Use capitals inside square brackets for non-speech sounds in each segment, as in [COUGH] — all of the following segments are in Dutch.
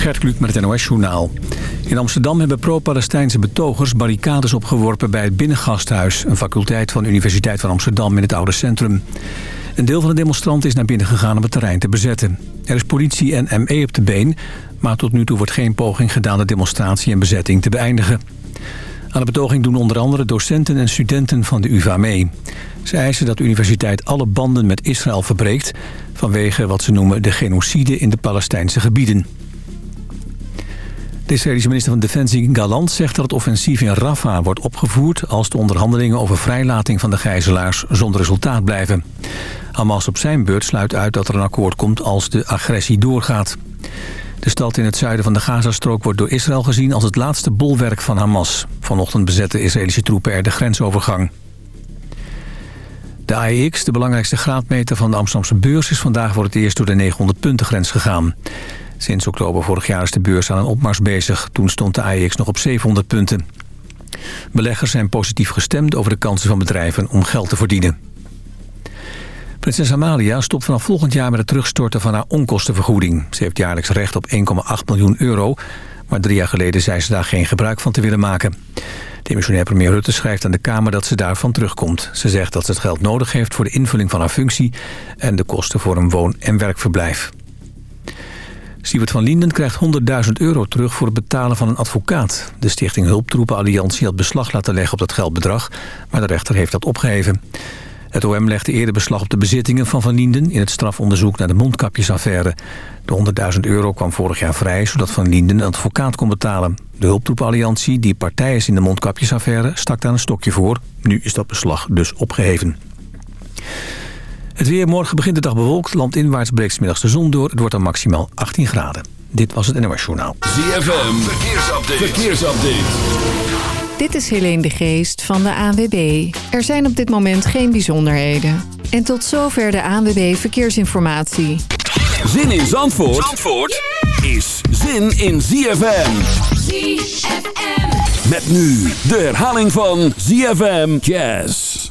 Gert Kluk met het NOS-journaal. In Amsterdam hebben pro-Palestijnse betogers barricades opgeworpen bij het Binnengasthuis... een faculteit van de Universiteit van Amsterdam in het oude centrum. Een deel van de demonstranten is naar binnen gegaan om het terrein te bezetten. Er is politie en ME op de been, maar tot nu toe wordt geen poging gedaan de demonstratie en bezetting te beëindigen. Aan de betoging doen onder andere docenten en studenten van de UvA mee. Ze eisen dat de universiteit alle banden met Israël verbreekt... vanwege wat ze noemen de genocide in de Palestijnse gebieden. De Israëlische minister van Defensie Galant zegt dat het offensief in Rafah wordt opgevoerd... als de onderhandelingen over vrijlating van de gijzelaars zonder resultaat blijven. Hamas op zijn beurt sluit uit dat er een akkoord komt als de agressie doorgaat. De stad in het zuiden van de Gazastrook wordt door Israël gezien als het laatste bolwerk van Hamas. Vanochtend bezetten Israëlische troepen er de grensovergang. De AEX, de belangrijkste graadmeter van de Amsterdamse beurs... is vandaag voor het eerst door de 900-puntengrens gegaan. Sinds oktober vorig jaar is de beurs aan een opmars bezig. Toen stond de AEX nog op 700 punten. Beleggers zijn positief gestemd over de kansen van bedrijven om geld te verdienen. Prinses Amalia stopt vanaf volgend jaar met het terugstorten van haar onkostenvergoeding. Ze heeft jaarlijks recht op 1,8 miljoen euro... maar drie jaar geleden zei ze daar geen gebruik van te willen maken. Demissionair premier Rutte schrijft aan de Kamer dat ze daarvan terugkomt. Ze zegt dat ze het geld nodig heeft voor de invulling van haar functie... en de kosten voor een woon- en werkverblijf. Siebert van Linden krijgt 100.000 euro terug voor het betalen van een advocaat. De stichting Hulptroepen Alliantie had beslag laten leggen op dat geldbedrag... maar de rechter heeft dat opgeheven. Het OM legde eerder beslag op de bezittingen van Van Linden... in het strafonderzoek naar de mondkapjesaffaire. De 100.000 euro kwam vorig jaar vrij... zodat Van Linden een advocaat kon betalen. De hulptroepenalliantie, die partij is in de mondkapjesaffaire... stak daar een stokje voor. Nu is dat beslag dus opgeheven. Het weer morgen begint de dag bewolkt. Landinwaarts breekt smiddags de zon door. Het wordt dan maximaal 18 graden. Dit was het NOS Journaal. ZFM, verkeersupdate. verkeersupdate. Dit is Helene de Geest van de ANWB. Er zijn op dit moment geen bijzonderheden. En tot zover de ANWB Verkeersinformatie. Zin in Zandvoort, Zandvoort is zin in ZFM. ZFM. Met nu de herhaling van ZFM Jazz.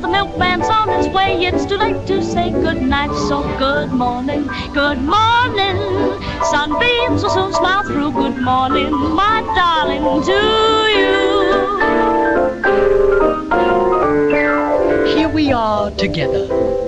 The milkman's on his way, it's too late to say good night. So good morning, good morning. Sunbeams will soon smile through. Good morning, my darling, to you. Here we are together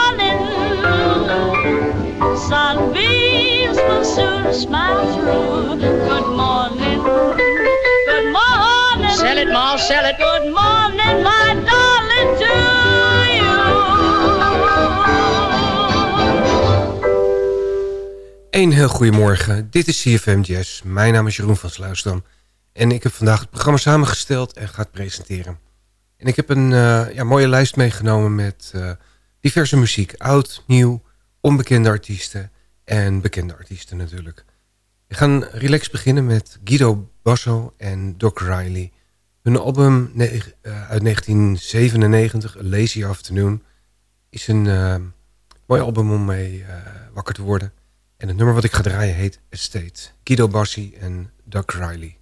Sunbeams will soon smile through. Good morning. Good morning. Sell it, Ma, sell it. Good morning, my darling, to Een heel goedemorgen, dit is CFM Jazz. Mijn naam is Jeroen van Sluisdam. En ik heb vandaag het programma samengesteld en ga het presenteren. En ik heb een uh, ja, mooie lijst meegenomen met uh, diverse muziek. Oud, nieuw, onbekende artiesten en bekende artiesten natuurlijk. We gaan relax beginnen met Guido Basso en Doc Riley. Hun album uh, uit 1997, A Lazy Afternoon... is een mooi album om mee wakker te worden... En het nummer wat ik ga draaien heet Estate. Guido Bassi en Doug Riley.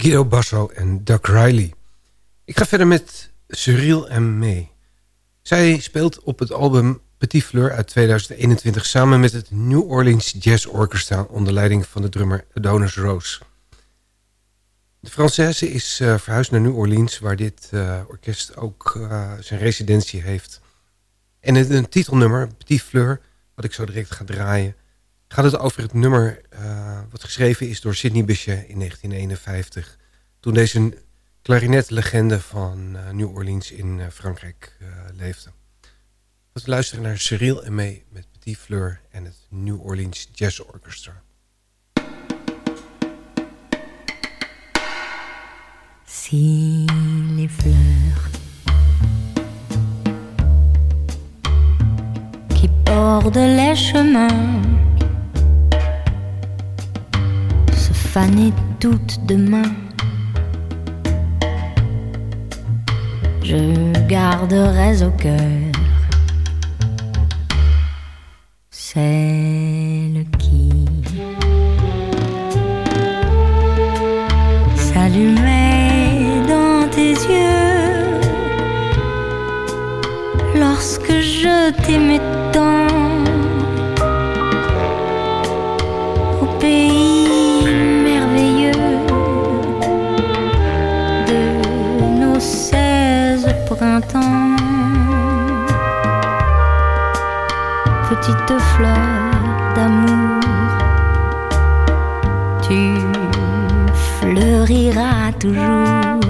Guido Basso en Doug Riley. Ik ga verder met Cyril en May. Zij speelt op het album Petit Fleur uit 2021... samen met het New Orleans Jazz Orchestra... onder leiding van de drummer Adonis Rose. De Française is uh, verhuisd naar New Orleans... waar dit uh, orkest ook uh, zijn residentie heeft. En in een titelnummer, Petit Fleur... wat ik zo direct ga draaien gaat het over het nummer uh, wat geschreven is door Sidney Bechet in 1951. Toen deze klarinetlegende van uh, New Orleans in uh, Frankrijk leefde. We luisteren naar Cyril en mee met Petit Fleur en het New Orleans Jazz Orchestra. Si les fleurs qui bordent les chemins faner toutes demain. Je garderai au cœur celle qui s'allumait dans tes yeux lorsque je t'aimais toujours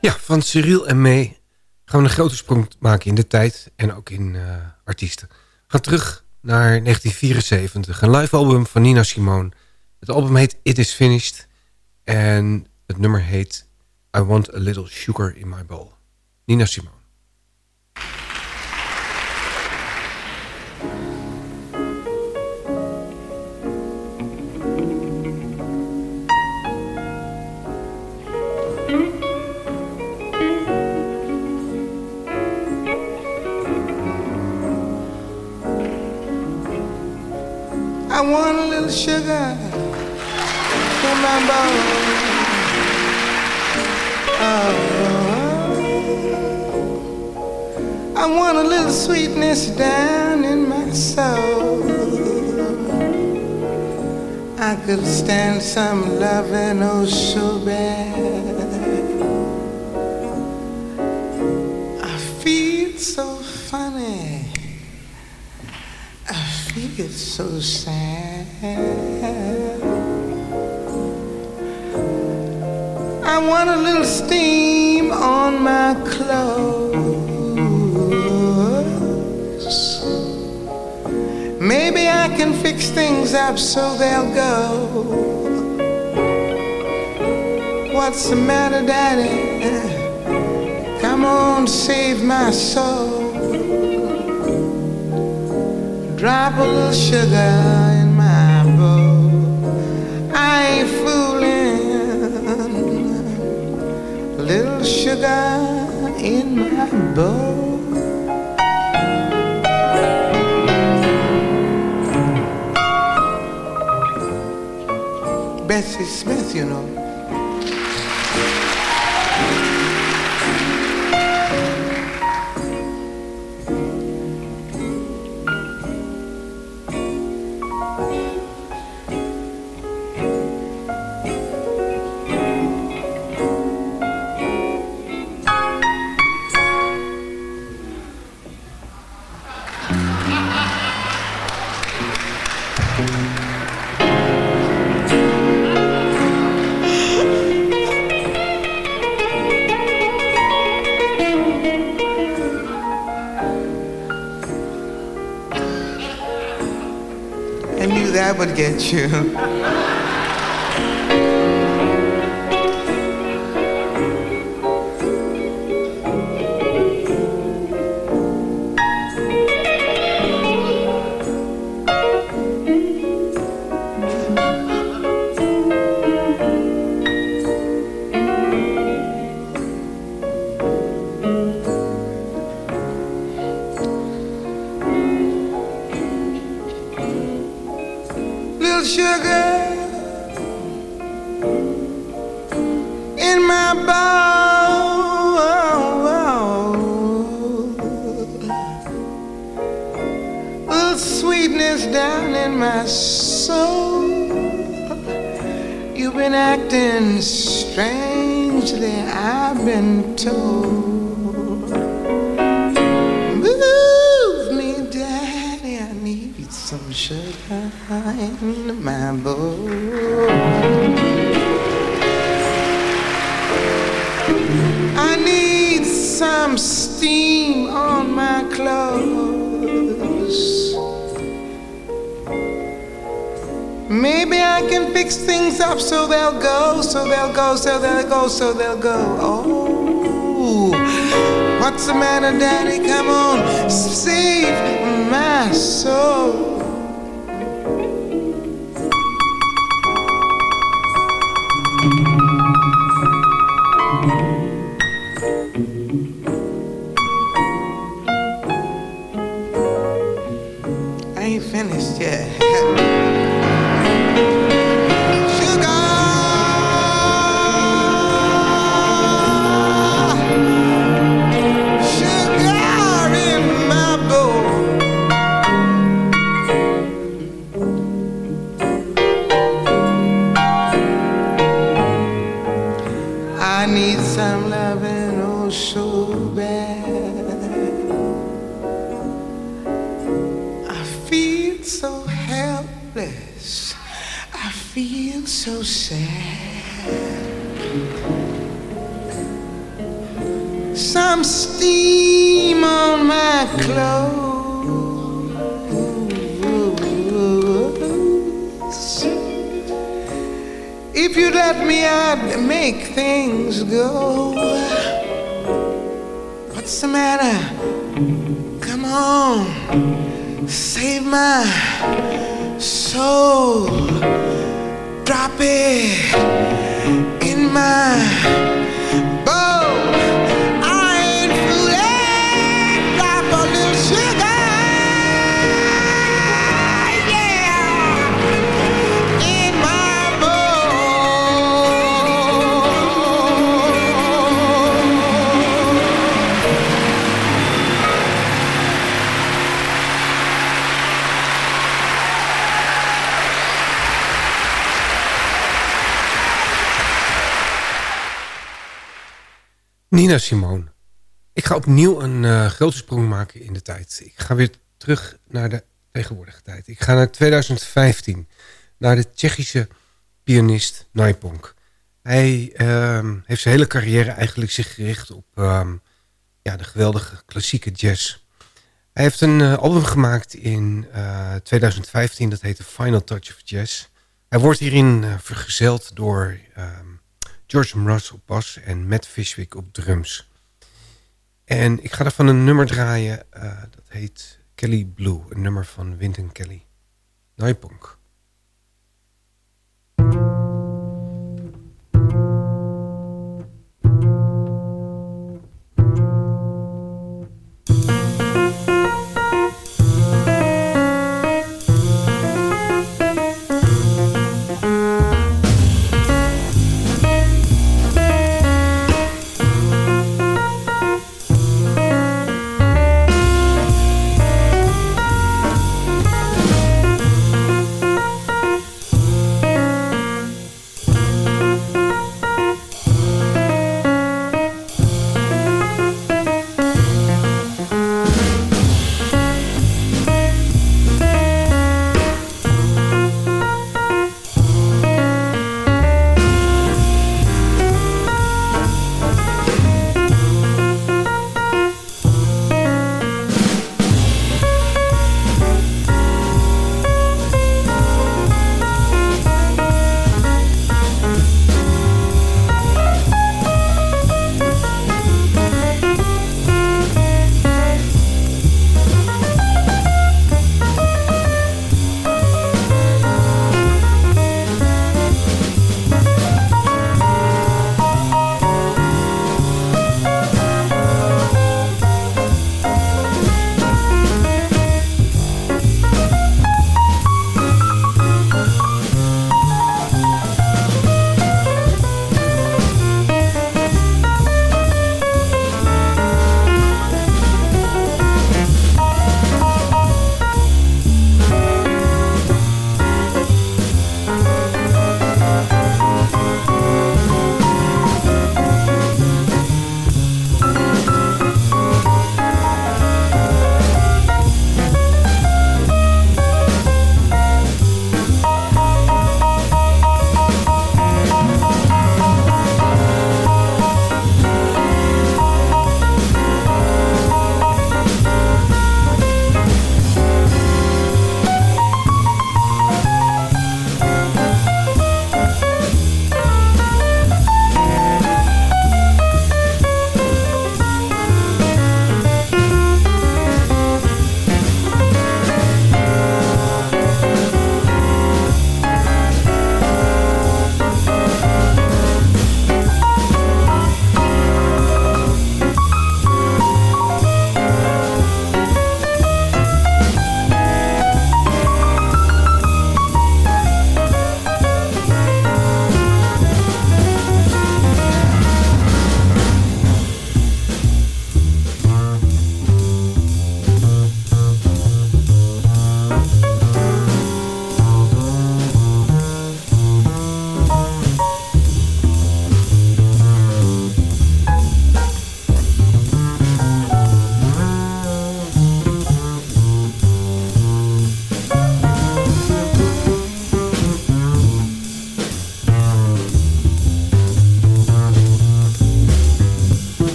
Ja, van Cyril en May gaan we een grote sprong maken in de tijd en ook in eh, artiesten. We gaan terug naar 1974, een live album van Nina Simone. Het album heet It Is Finished en het nummer heet I Want A Little Sugar In My Bowl. Nina Simone. Want a little sweetness down in my soul. I could stand some loving oh so bad. I feel so funny. I feel so sad. I want a little steam on my clothes. I can fix things up so they'll go. What's the matter, Daddy? Come on, save my soul. Drop a little sugar in my bowl. I ain't fooling. A little sugar in my bowl. Smith, you know. Get you. Sugar in my bowl. I need some steam on my clothes. Maybe I can fix things up so they'll go, so they'll go, so they'll go, so they'll go. Oh, what's the matter, Daddy? Come on, save my soul. Nina Simone. Ik ga opnieuw een uh, grote sprong maken in de tijd. Ik ga weer terug naar de tegenwoordige tijd. Ik ga naar 2015. Naar de Tsjechische pianist Naiponk. Hij uh, heeft zijn hele carrière eigenlijk zich gericht op uh, ja, de geweldige klassieke jazz. Hij heeft een uh, album gemaakt in 2015. Dat heet The Final Touch of Jazz. Hij wordt hierin vergezeld door ehm, George Mraz op bas en Matt Fishwick op drums. En ik ga daarvan een nummer draaien, uh, dat heet Kelly Blue. Een nummer van Wynton Kelly. Naipunk.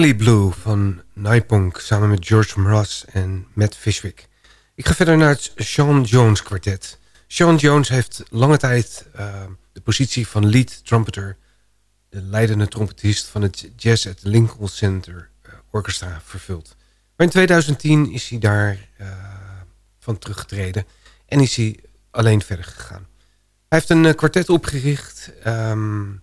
Blue van Naipunk samen met George Mraz en Matt Fishwick. Ik ga verder naar het Sean Jones kwartet. Sean Jones heeft lange tijd uh, de positie van lead trumpeter... de leidende trompetist van het Jazz at Lincoln Center uh, Orchestra vervuld. Maar in 2010 is hij daar uh, van teruggetreden en is hij alleen verder gegaan. Hij heeft een kwartet opgericht... Um,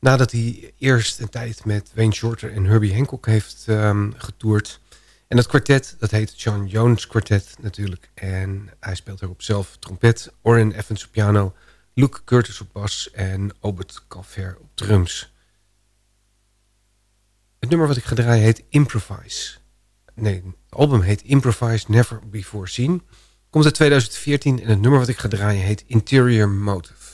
Nadat hij eerst een tijd met Wayne Shorter en Herbie Hancock heeft um, getoerd. En dat kwartet, dat heet John Jones Quartet natuurlijk. En hij speelt erop zelf trompet, Orrin Evans op piano... Luke Curtis op bas en Obert Calver op drums. Het nummer wat ik ga draaien heet Improvise. Nee, het album heet Improvise Never Before Seen. Komt uit 2014 en het nummer wat ik ga draaien heet Interior Motive.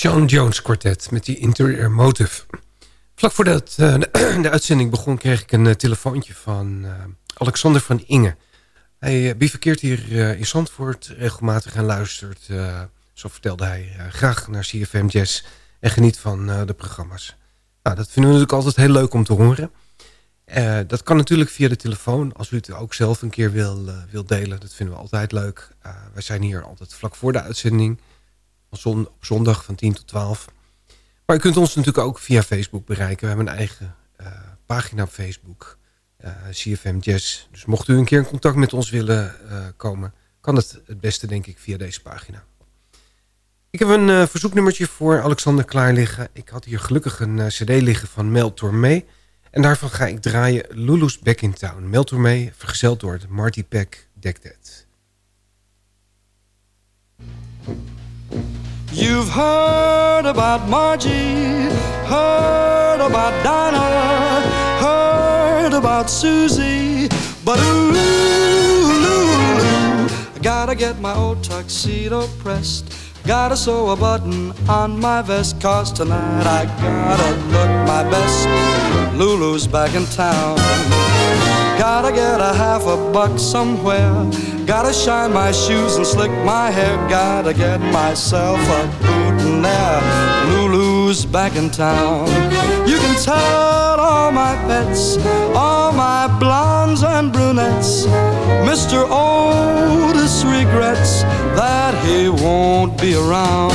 Sean Jones kwartet met die Interior Motive. Vlak voordat uh, [CLEARS THROAT] de uitzending begon kreeg ik een uh, telefoontje van uh, Alexander van Inge. Hij bivakkeert hier in Zandvoort regelmatig en luistert, zo vertelde hij, graag naar CFM Jazz en geniet van de programma's. Nou, dat vinden we natuurlijk altijd heel leuk om te horen. dat kan natuurlijk via de telefoon, als u het ook zelf een keer wil, wil delen. Dat vinden we altijd leuk. wij zijn hier altijd vlak voor de uitzending op zondag van 10 tot 12. Maar u kunt ons natuurlijk ook via Facebook bereiken. We hebben een eigen uh, pagina op Facebook, eh, CFM Jazz. Dus mocht u een keer in contact met ons willen uh, komen... kan het het beste denk ik via deze pagina. Ik heb een verzoeknummertje voor Alexander klaar liggen. Ik had hier gelukkig een cd liggen van Mel Tormé. En daarvan ga ik draaien Lulu's Back in Town. Mel Tormé, vergezeld door Marty Peck, Deck. You've heard about Margie, heard about Dinah, heard about Susie, but ooh, ooh, ooh, I gotta get my old tuxedo pressed. Gotta sew a button on my vest, cause tonight I gotta look my best. Lulu's back in town. Gotta get a half a buck somewhere. Gotta shine my shoes and slick my hair. Gotta get myself a there. Lulu's back in town. You can tell all my pets, all my blondes and brunettes. Mr. Otis regrets that he won't be around.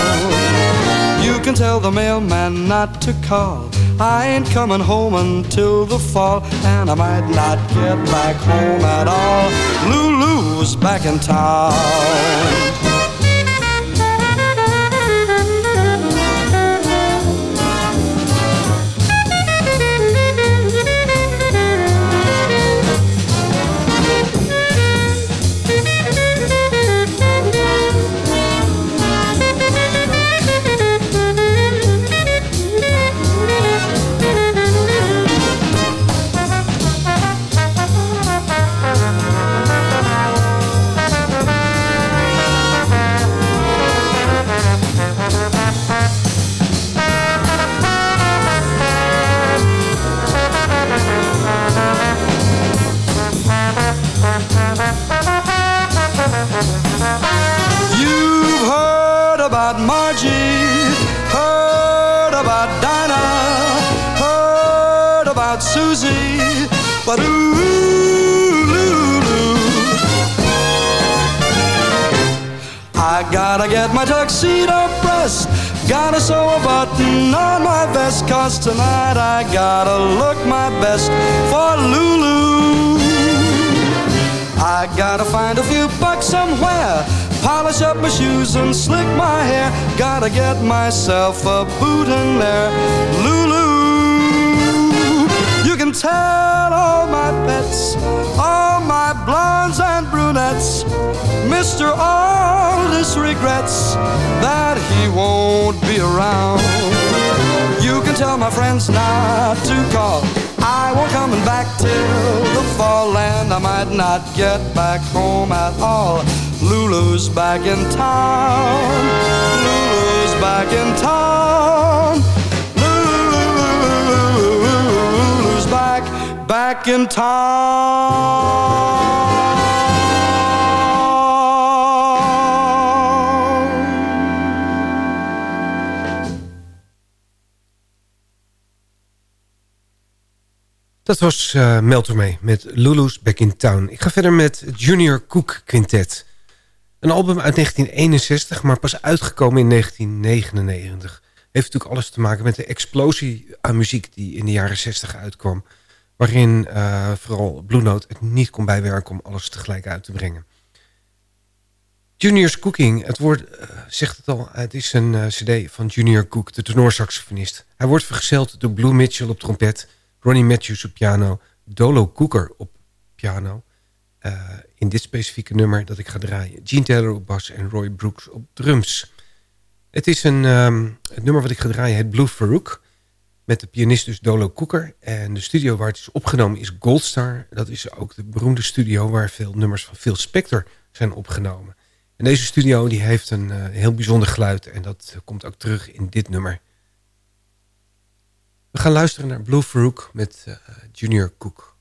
You can tell the mailman not to call I ain't coming home until the fall, and I might not get back home at all. Lulu's back in town. I gotta get my tuxedo pressed. Gotta sew a button on my vest. Cause tonight I gotta look my best for Lulu. I gotta find a few bucks somewhere. Polish up my shoes and slick my hair. Gotta get myself a boot in there. Lulu. You can tell all my pets, all my blondes and brunettes. Mr. Aldous regrets that he won't be around. You can tell my friends not to call. I won't coming back till the fall, and I might not get back home at all. Lulu's back in town. Lulu's back in town. Lulu's back, back in town. Dat was uh, Mel met Lulu's Back in Town. Ik ga verder met Junior Cook Quintet. Een album uit 1961, maar pas uitgekomen in 1999. Heeft natuurlijk alles te maken met de explosie aan muziek die in de jaren 60 uitkwam waarin uh, vooral Blue Note het niet kon bijwerken om alles tegelijk uit te brengen. Junior's Cooking, het woord eh, zegt het al. Het is een eh, cd van Junior Cook, de tenorsaxofonist. Hij wordt vergezeld door Blue Mitchell op trompet... Ronnie Matthews op piano, Dolo Cooker op piano... Eh, in dit specifieke nummer dat ik ga draaien. Gene Taylor op bas en Roy Brooks op drums. Het is een ehm, het nummer wat ik ga draaien, het Blue Farouk... met de pianist dus Dolo Cooker. En de studio waar het is opgenomen is Goldstar. Dat is ook de beroemde studio waar veel nummers van Phil Spector zijn opgenomen. En deze studio die heeft een uh, heel bijzonder geluid. En dat komt ook terug in dit nummer. We gaan luisteren naar Blue Farouk met uh, Junior Cook.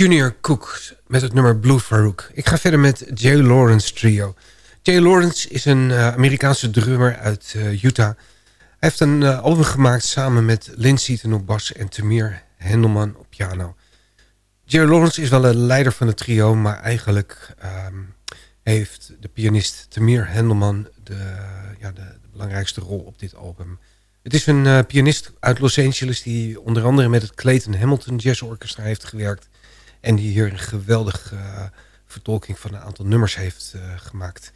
Junior Cook met het nummer Blue Farouk. Ik ga verder met Jay Lawrence Trio. Jay Lawrence is een uh, Amerikaanse drummer uit uh, Utah. Hij heeft een uh, album gemaakt samen met Lindsey op bas en Tamir Hendelman op piano. Jerry Lawrence is wel een leider van het trio, maar eigenlijk um, heeft de pianist Tamir Hendelman de, ja, de, de, belangrijkste rol op dit album. Het is een pianist uit Los Angeles die onder andere met het Clayton Hamilton Jazz Orchestra heeft gewerkt. En die hier een geweldige uh, vertolking van een aantal nummers heeft uh, gemaakt.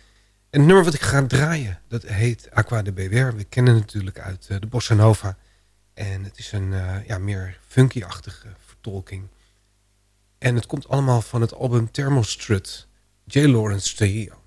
En het nummer wat ik ga draaien, dat heet Aqua de Bewer. We kennen het natuurlijk uit de Bossa Nova. En het is een ja, meer funky-achtige vertolking. En het komt allemaal van het album Thermostrut, J. Lawrence Trio.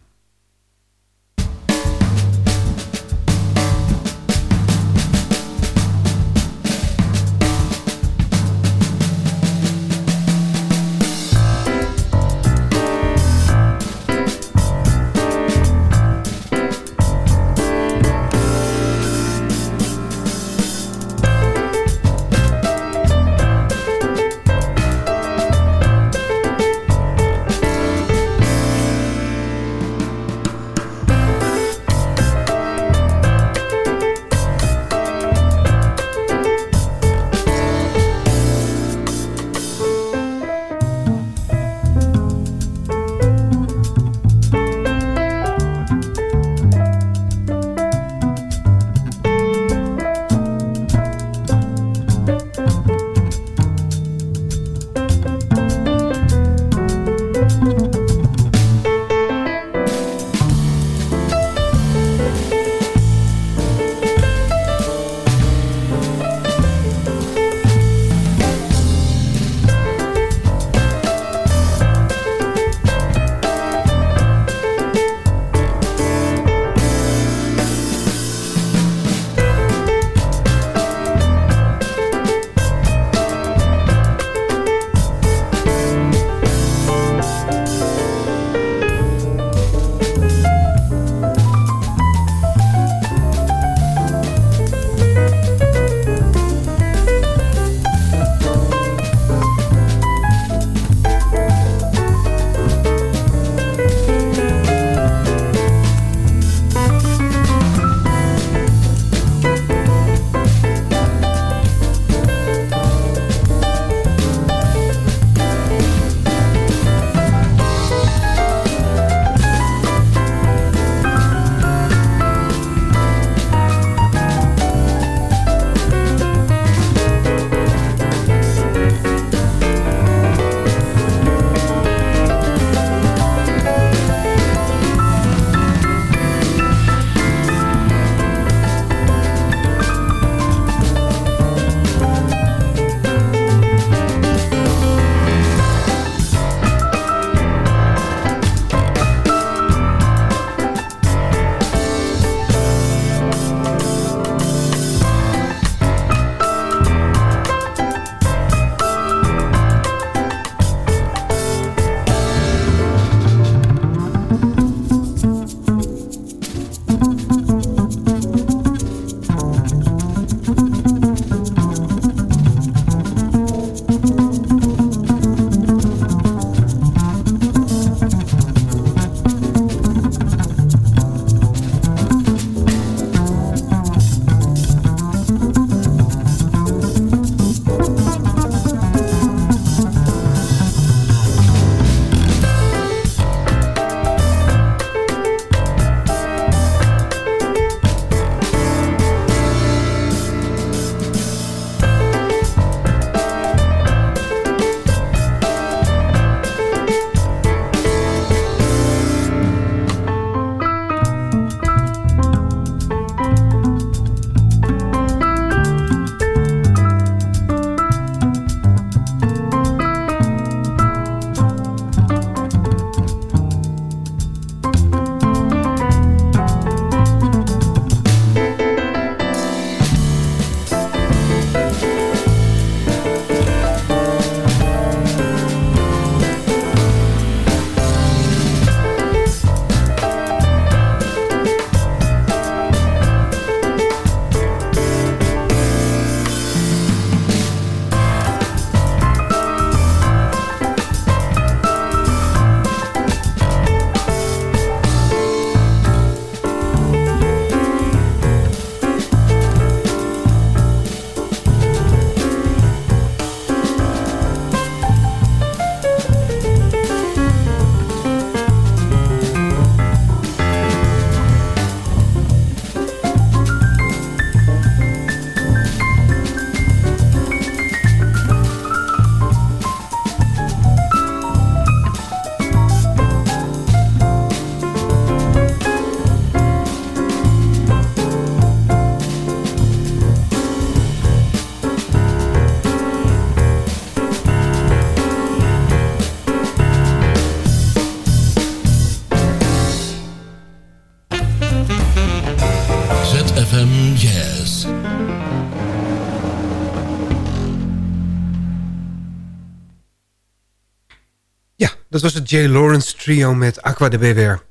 Dat was het J. Lawrence trio met Aqua de Bever.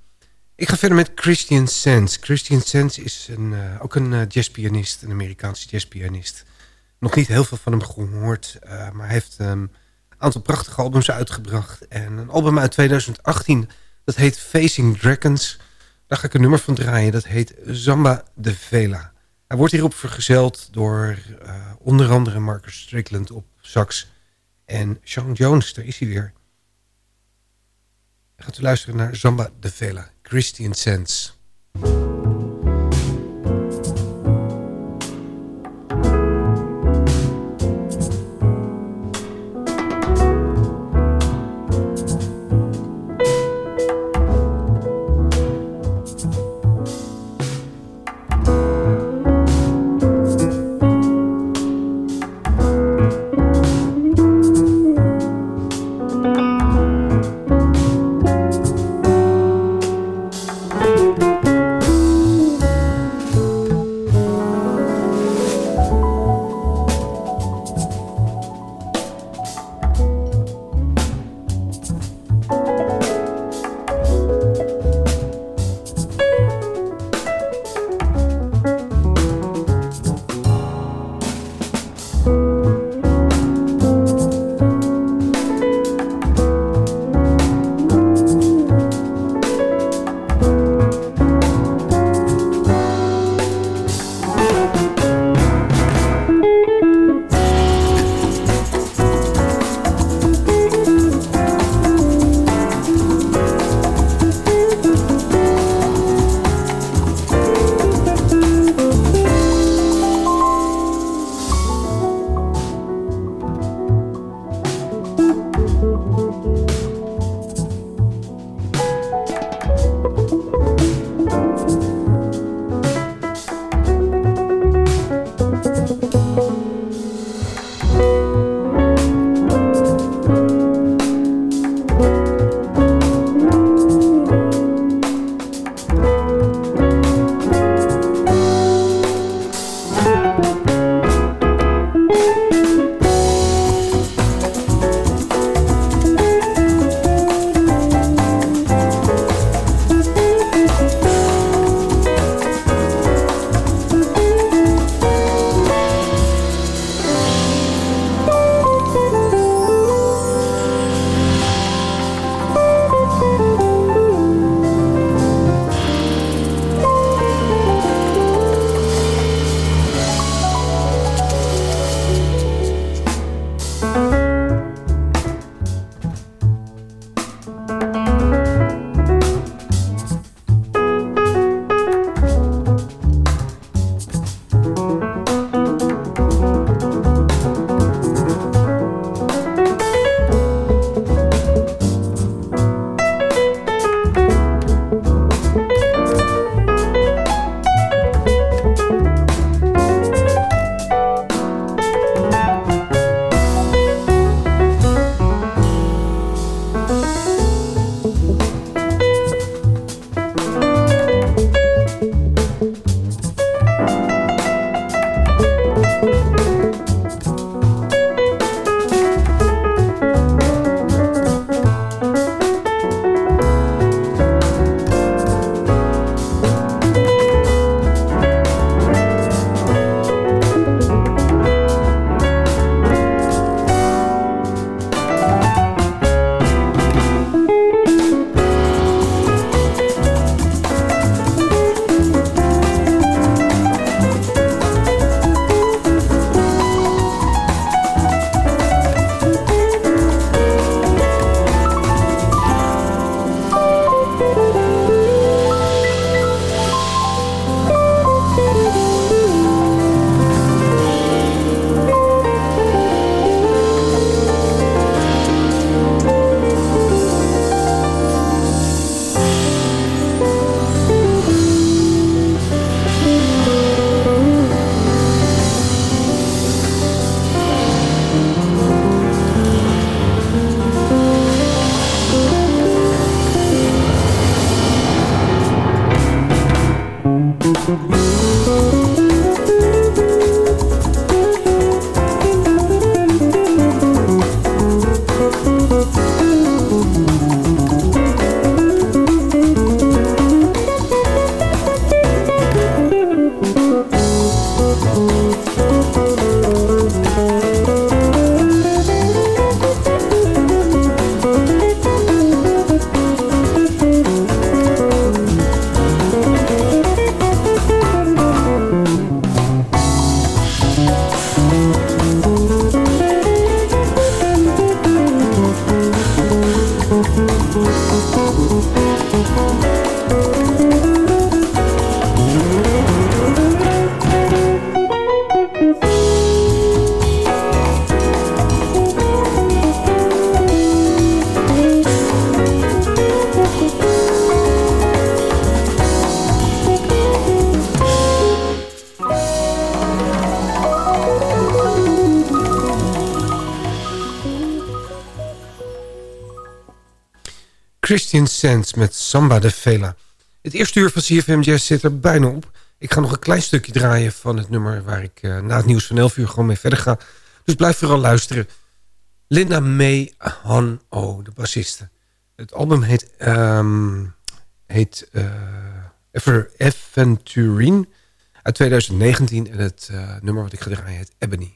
Ik ga verder met Christian Sands. Christian Sands is een, uh, ook een uh, jazzpianist, een Amerikaanse jazzpianist. Nog niet heel veel van hem gehoord, uh, maar hij heeft um, een aantal prachtige albums uitgebracht. En een album uit 2018, dat heet Facing Dragons. Daar ga ik een nummer van draaien, dat heet Zamba de Vela. Hij wordt hierop vergezeld door onder andere Marcus Strickland op sax. En Sean Jones, daar is hij weer. Gaat u luisteren naar Zamba de Vela, Christian Sense. Sands met Samba de Vela. Het eerste uur van CFM Jazz zit er bijna op. Ik ga nog een klein stukje draaien van het nummer... waar ik uh, na het nieuws van 11 uur gewoon mee verder ga. Dus blijf vooral luisteren. Linda May Han O, de bassiste. Het album heet, um, heet uh, uit 2019. En het uh, nummer wat ik ga draaien heet Ebony.